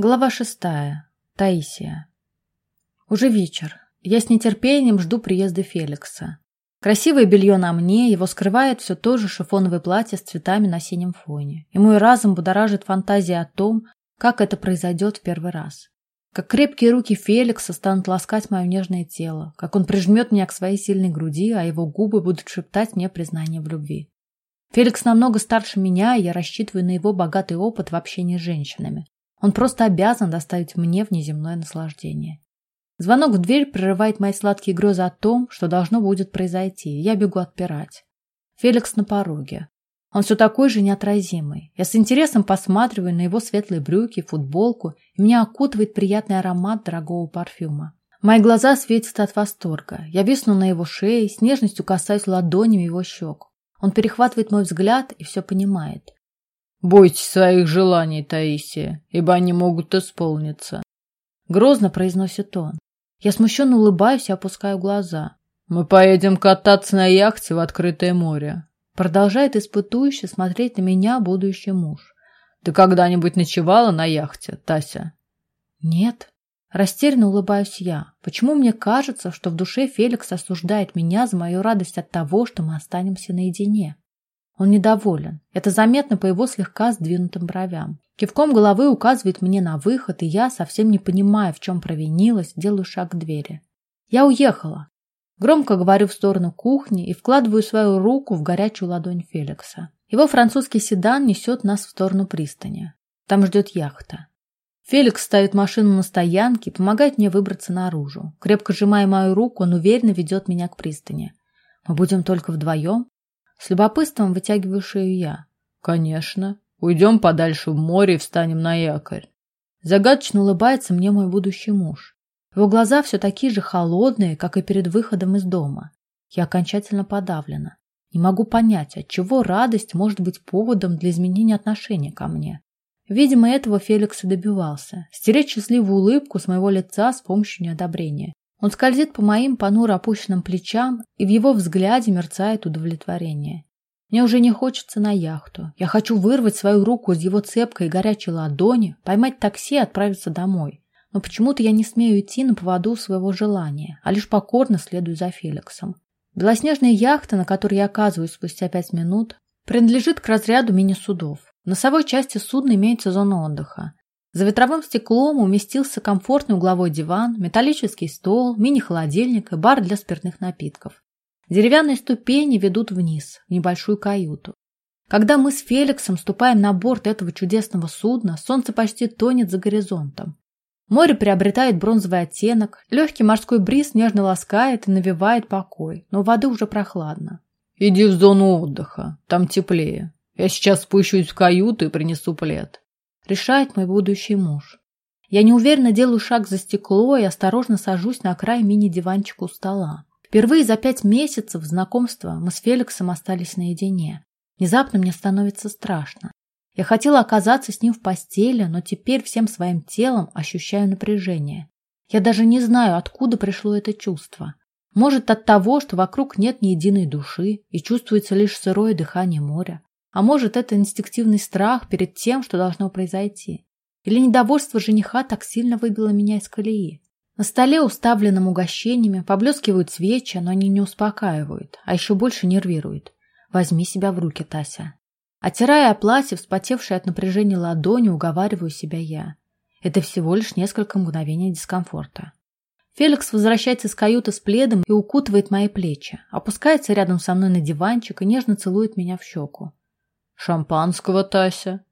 Глава шестая. Таисия. Уже вечер. Я с нетерпением жду приезда Феликса. Красивое белье на мне, его скрывает все то же шифоновое платье с цветами на синем фоне. И мой разум будоражит фантазия о том, как это произойдет в первый раз. Как крепкие руки Феликса станут ласкать мое нежное тело, как он прижмет меня к своей сильной груди, а его губы будут шептать мне признание в любви. Феликс намного старше меня, и я рассчитываю на его богатый опыт в общении с женщинами. Он просто обязан доставить мне внеземное наслаждение. Звонок в дверь прерывает мои сладкие грезы о том, что должно будет произойти. Я бегу отпирать. Феликс на пороге. Он все такой же неотразимый. Я с интересом посматриваю на его светлые брюки, футболку, и меня окутывает приятный аромат дорогого парфюма. Мои глаза светятся от восторга. Я висну на его шее, с нежностью касаюсь ладонями его щек. Он перехватывает мой взгляд и все понимает. Бойтесь своих желаний, Таисия, ибо они могут исполниться. Грозно произносит он. Я смущенно улыбаюсь и опускаю глаза. Мы поедем кататься на яхте в открытое море. Продолжает испытующе смотреть на меня будущий муж. Ты когда-нибудь ночевала на яхте, Тася? Нет. Растерянно улыбаюсь я. Почему мне кажется, что в душе Феликс осуждает меня за мою радость от того, что мы останемся наедине? Он недоволен. Это заметно по его слегка сдвинутым бровям. Кивком головы указывает мне на выход, и я, совсем не понимая, в чем провинилась, делаю шаг к двери. Я уехала. Громко говорю в сторону кухни и вкладываю свою руку в горячую ладонь Феликса. Его французский седан несет нас в сторону пристани. Там ждет яхта. Феликс ставит машину на стоянке помогает мне выбраться наружу. Крепко сжимая мою руку, он уверенно ведет меня к пристани. Мы будем только вдвоем? С любопытством вытягиваю шею я. Конечно. Уйдем подальше в море и встанем на якорь. Загадочно улыбается мне мой будущий муж. Его глаза все такие же холодные, как и перед выходом из дома. Я окончательно подавлена. Не могу понять, от чего радость может быть поводом для изменения отношения ко мне. Видимо, этого Феликс и добивался. Стереть счастливую улыбку с моего лица с помощью неодобрения. Он скользит по моим понуро опущенным плечам, и в его взгляде мерцает удовлетворение. Мне уже не хочется на яхту. Я хочу вырвать свою руку из его цепкой и горячей ладони, поймать такси и отправиться домой. Но почему-то я не смею идти на поводу своего желания, а лишь покорно следую за Феликсом. Белоснежная яхта, на которой я оказываюсь спустя пять минут, принадлежит к разряду мини-судов. В носовой части судна имеется зона отдыха. За ветровым стеклом уместился комфортный угловой диван, металлический стол, мини-холодильник и бар для спиртных напитков. Деревянные ступени ведут вниз, в небольшую каюту. Когда мы с Феликсом ступаем на борт этого чудесного судна, солнце почти тонет за горизонтом. Море приобретает бронзовый оттенок, легкий морской бриз нежно ласкает и навевает покой, но воды уже прохладно. «Иди в зону отдыха, там теплее. Я сейчас спущусь в каюту и принесу плед решает мой будущий муж. Я неуверенно делаю шаг за стекло и осторожно сажусь на край мини-диванчика у стола. Впервые за пять месяцев знакомства мы с Феликсом остались наедине. Внезапно мне становится страшно. Я хотела оказаться с ним в постели, но теперь всем своим телом ощущаю напряжение. Я даже не знаю, откуда пришло это чувство. Может, от того, что вокруг нет ни единой души и чувствуется лишь сырое дыхание моря. А может, это инстинктивный страх перед тем, что должно произойти. Или недовольство жениха так сильно выбило меня из колеи. На столе, уставленном угощениями, поблескивают свечи, но они не успокаивают, а еще больше нервируют. Возьми себя в руки, Тася. Отирая о платье, вспотевшей от напряжения ладони, уговариваю себя я. Это всего лишь несколько мгновений дискомфорта. Феликс возвращается с каюты с пледом и укутывает мои плечи, опускается рядом со мной на диванчик и нежно целует меня в щеку. «Шампанского, Тася?»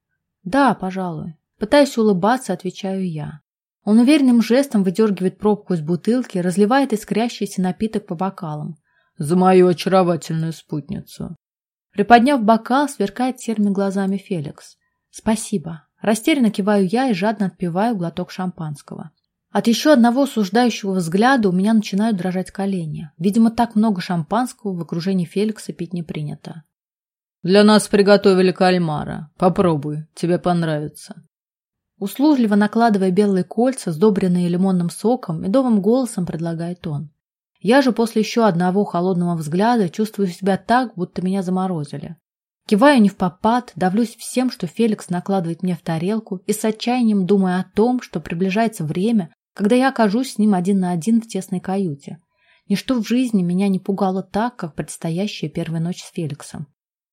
«Да, пожалуй». Пытаясь улыбаться, отвечаю я. Он уверенным жестом выдергивает пробку из бутылки, разливает искрящийся напиток по бокалам. «За мою очаровательную спутницу!» Приподняв бокал, сверкает серыми глазами Феликс. «Спасибо». Растерянно киваю я и жадно отпиваю глоток шампанского. От еще одного осуждающего взгляда у меня начинают дрожать колени. Видимо, так много шампанского в окружении Феликса пить не принято. Для нас приготовили кальмара. Попробуй, тебе понравится. Услужливо накладывая белые кольца, сдобренные лимонным соком, медовым голосом предлагает он. Я же после еще одного холодного взгляда чувствую себя так, будто меня заморозили. Киваю не в попад, давлюсь всем, что Феликс накладывает мне в тарелку, и с отчаянием думаю о том, что приближается время, когда я окажусь с ним один на один в тесной каюте. Ничто в жизни меня не пугало так, как предстоящая первая ночь с Феликсом.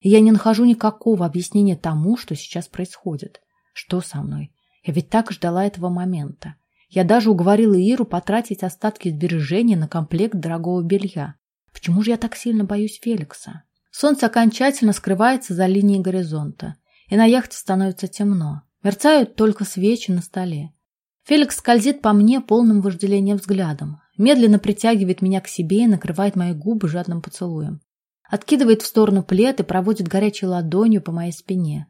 Я не нахожу никакого объяснения тому, что сейчас происходит. Что со мной? Я ведь так ждала этого момента. Я даже уговорила Иру потратить остатки сбережения на комплект дорогого белья. Почему же я так сильно боюсь Феликса? Солнце окончательно скрывается за линией горизонта, и на яхте становится темно. Мерцают только свечи на столе. Феликс скользит по мне полным вожделением взглядом, медленно притягивает меня к себе и накрывает мои губы жадным поцелуем. Откидывает в сторону плед и проводит горячей ладонью по моей спине.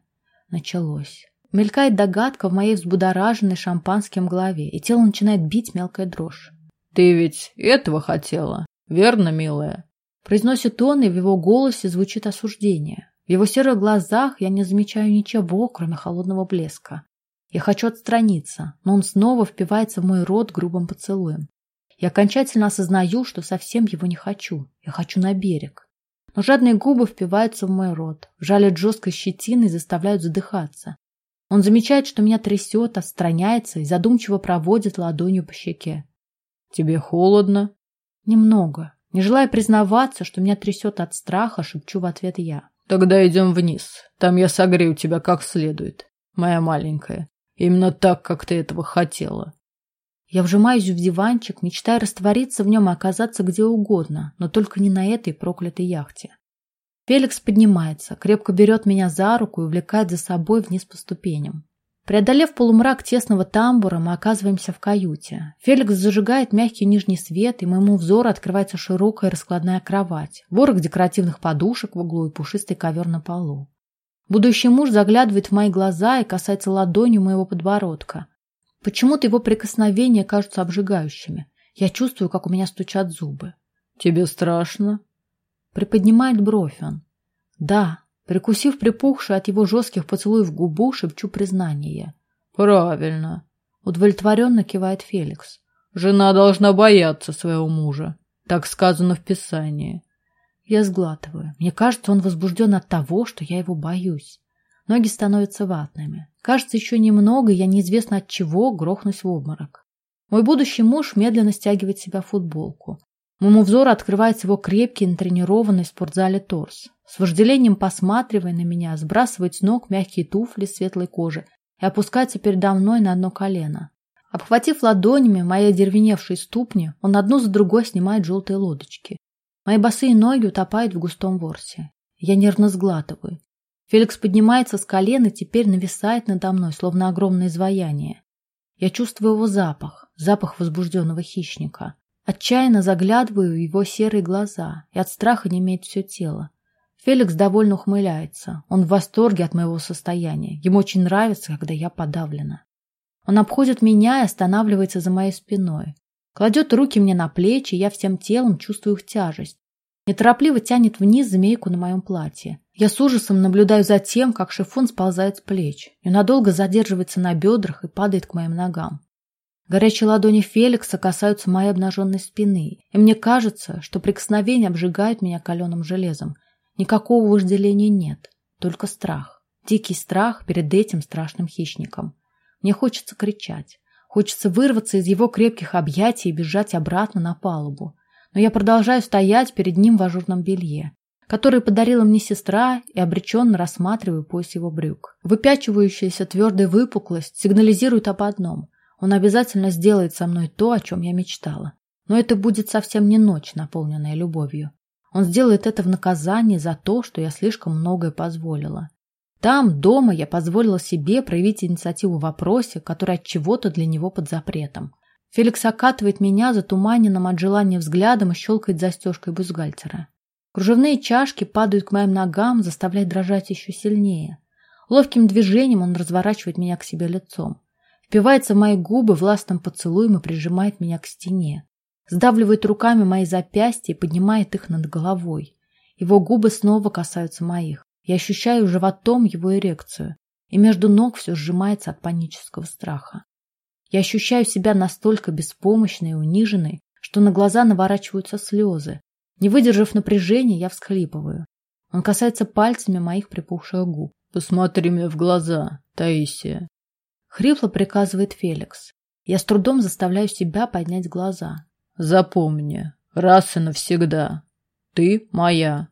Началось. Мелькает догадка в моей взбудораженной шампанским голове, и тело начинает бить мелкая дрожь. «Ты ведь этого хотела, верно, милая?» Произносит он, и в его голосе звучит осуждение. В его серых глазах я не замечаю ничего, кроме холодного блеска. Я хочу отстраниться, но он снова впивается в мой рот грубым поцелуем. Я окончательно осознаю, что совсем его не хочу. Я хочу на берег. Но жадные губы впиваются в мой рот, жалят жесткой щетиной и заставляют задыхаться. Он замечает, что меня трясет, отстраняется и задумчиво проводит ладонью по щеке. «Тебе холодно?» «Немного. Не желая признаваться, что меня трясет от страха, шепчу в ответ я. «Тогда идем вниз. Там я согрею тебя как следует, моя маленькая. Именно так, как ты этого хотела». Я вжимаюсь в диванчик, мечтая раствориться в нем и оказаться где угодно, но только не на этой проклятой яхте. Феликс поднимается, крепко берет меня за руку и увлекает за собой вниз по ступеням. Преодолев полумрак тесного тамбура, мы оказываемся в каюте. Феликс зажигает мягкий нижний свет, и моему взору открывается широкая раскладная кровать, ворох декоративных подушек в углу и пушистый ковер на полу. Будущий муж заглядывает в мои глаза и касается ладонью моего подбородка. Почему-то его прикосновения кажутся обжигающими. Я чувствую, как у меня стучат зубы. «Тебе страшно?» Приподнимает бровь он. «Да, Прикусив припухшую от его жестких поцелуев губу, шепчу признание. «Правильно», — удовлетворенно кивает Феликс. «Жена должна бояться своего мужа. Так сказано в Писании». Я сглатываю. Мне кажется, он возбужден от того, что я его боюсь. Ноги становятся ватными. Кажется, еще немного, я неизвестно от чего грохнусь в обморок. Мой будущий муж медленно стягивает себя футболку. Моему взору открывается его крепкий, натренированный в спортзале торс. С вожделением посматривая на меня, сбрасывает с ног мягкие туфли светлой кожи и опускается передо мной на одно колено. Обхватив ладонями мои одервеневшие ступни, он одну за другой снимает желтые лодочки. Мои босые ноги утопают в густом ворсе. Я нервно сглатываю. Феликс поднимается с колена и теперь нависает надо мной, словно огромное изваяние. Я чувствую его запах, запах возбужденного хищника. Отчаянно заглядываю в его серые глаза, и от страха не имеет все тело. Феликс довольно ухмыляется. Он в восторге от моего состояния. Ему очень нравится, когда я подавлена. Он обходит меня и останавливается за моей спиной. Кладет руки мне на плечи, и я всем телом чувствую их тяжесть. Неторопливо тянет вниз змейку на моем платье. Я с ужасом наблюдаю за тем, как шифон сползает с плеч и надолго задерживается на бедрах и падает к моим ногам. Горячие ладони Феликса касаются моей обнаженной спины, и мне кажется, что прикосновение обжигает меня каленым железом, Никакого вожделения нет, только страх. Дикий страх перед этим страшным хищником. Мне хочется кричать. Хочется вырваться из его крепких объятий и бежать обратно на палубу. Но я продолжаю стоять перед ним в ажурном белье, которое подарила мне сестра, и обреченно рассматриваю пояс его брюк. Выпячивающаяся твердая выпуклость сигнализирует об одном. Он обязательно сделает со мной то, о чем я мечтала. Но это будет совсем не ночь, наполненная любовью. Он сделает это в наказание за то, что я слишком многое позволила. Там, дома, я позволила себе проявить инициативу в вопросе, который от чего-то для него под запретом. Феликс окатывает меня затуманенным от желания взглядом и щелкает застежкой бюстгальтера. Кружевные чашки падают к моим ногам, заставляя дрожать еще сильнее. Ловким движением он разворачивает меня к себе лицом. Впивается в мои губы властным поцелуем и прижимает меня к стене сдавливает руками мои запястья и поднимает их над головой. Его губы снова касаются моих. Я ощущаю животом его эрекцию, и между ног все сжимается от панического страха. Я ощущаю себя настолько беспомощной и униженной, что на глаза наворачиваются слезы. Не выдержав напряжения, я всхлипываю. Он касается пальцами моих припухших губ. «Посмотри мне в глаза, Таисия!» Хрипло приказывает Феликс. Я с трудом заставляю себя поднять глаза. «Запомни, раз и навсегда, ты моя.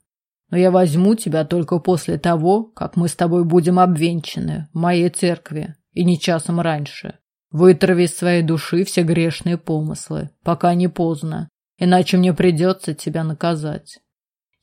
Но я возьму тебя только после того, как мы с тобой будем обвенчаны в моей церкви, и не часом раньше. Вытрави из своей души все грешные помыслы, пока не поздно, иначе мне придется тебя наказать».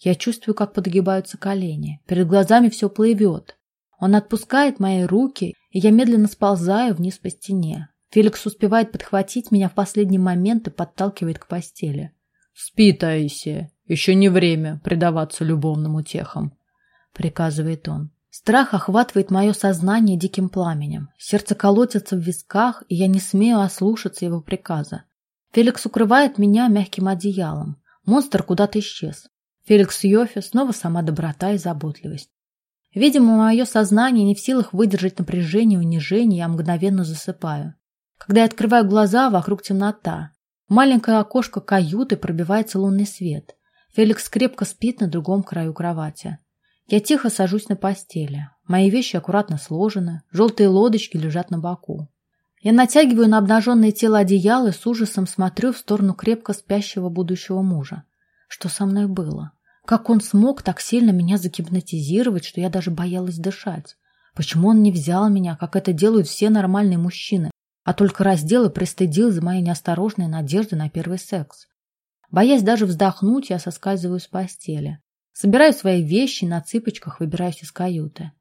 Я чувствую, как подгибаются колени. Перед глазами все плывет. Он отпускает мои руки, и я медленно сползаю вниз по стене. Феликс успевает подхватить меня в последний момент и подталкивает к постели. «Спи, Таисия, еще не время предаваться любовным утехам», — приказывает он. Страх охватывает мое сознание диким пламенем. Сердце колотится в висках, и я не смею ослушаться его приказа. Феликс укрывает меня мягким одеялом. Монстр куда-то исчез. Феликс Йофе снова сама доброта и заботливость. Видимо, мое сознание не в силах выдержать напряжение и унижение, я мгновенно засыпаю. Когда я открываю глаза, вокруг темнота. Маленькое окошко каюты пробивается лунный свет. Феликс крепко спит на другом краю кровати. Я тихо сажусь на постели. Мои вещи аккуратно сложены, желтые лодочки лежат на боку. Я натягиваю на обнаженное тело одеяло и с ужасом смотрю в сторону крепко спящего будущего мужа. Что со мной было? Как он смог так сильно меня загипнотизировать, что я даже боялась дышать? Почему он не взял меня, как это делают все нормальные мужчины, а только раздел и пристыдил за мои неосторожные надежды на первый секс? Боясь даже вздохнуть, я соскальзываю с постели. Собираю свои вещи на цыпочках выбираюсь из каюты.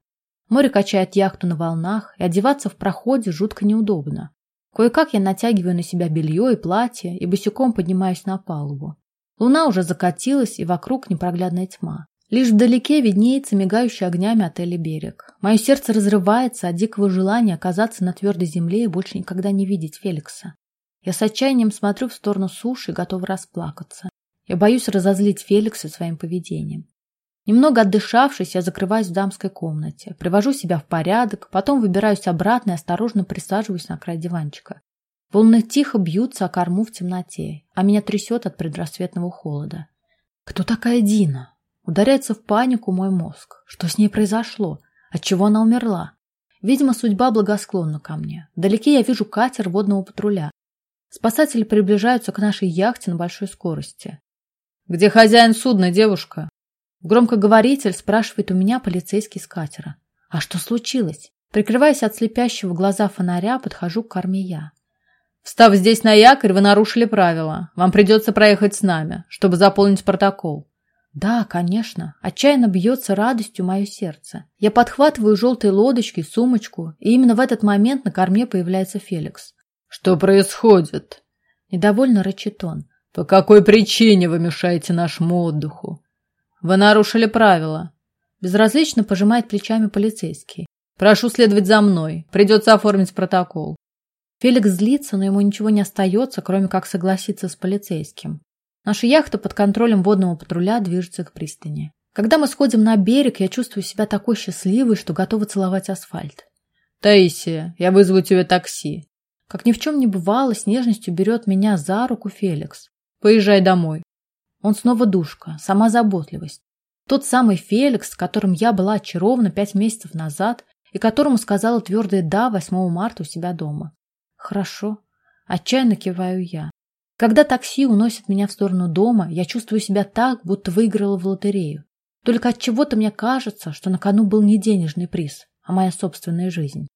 Море качает яхту на волнах, и одеваться в проходе жутко неудобно. Кое-как я натягиваю на себя белье и платье и босиком поднимаюсь на палубу. Луна уже закатилась, и вокруг непроглядная тьма. Лишь вдалеке виднеется мигающий огнями отеля «Берег». Мое сердце разрывается от дикого желания оказаться на твердой земле и больше никогда не видеть Феликса. Я с отчаянием смотрю в сторону суши и готова расплакаться. Я боюсь разозлить Феликса своим поведением. Немного отдышавшись, я закрываюсь в дамской комнате, привожу себя в порядок, потом выбираюсь обратно и осторожно присаживаюсь на край диванчика. Волны тихо бьются о корму в темноте, а меня трясет от предрассветного холода. Кто такая Дина? Ударяется в панику мой мозг. Что с ней произошло? Отчего она умерла? Видимо, судьба благосклонна ко мне. Вдалеке я вижу катер водного патруля. Спасатели приближаются к нашей яхте на большой скорости. «Где хозяин судна, девушка?» Громкоговоритель спрашивает у меня полицейский с катера. «А что случилось?» Прикрываясь от слепящего глаза фонаря, подхожу к корме я. Встав здесь на якорь, вы нарушили правила. Вам придется проехать с нами, чтобы заполнить протокол. Да, конечно. Отчаянно бьется радостью мое сердце. Я подхватываю желтые лодочки, сумочку, и именно в этот момент на корме появляется Феликс. Что происходит? Недовольно рычит он. По какой причине вы мешаете нашему отдыху? Вы нарушили правила. Безразлично пожимает плечами полицейский. Прошу следовать за мной. Придется оформить протокол. Феликс злится, но ему ничего не остается, кроме как согласиться с полицейским. Наша яхта под контролем водного патруля движется к пристани. Когда мы сходим на берег, я чувствую себя такой счастливой, что готова целовать асфальт. «Таисия, я вызову тебе такси». Как ни в чем не бывало, с нежностью берет меня за руку Феликс. «Поезжай домой». Он снова душка, сама заботливость. Тот самый Феликс, которым я была очарована пять месяцев назад и которому сказала твердое «да» 8 марта у себя дома. Хорошо. Отчаянно киваю я. Когда такси уносит меня в сторону дома, я чувствую себя так, будто выиграла в лотерею. Только от чего-то мне кажется, что на кону был не денежный приз, а моя собственная жизнь.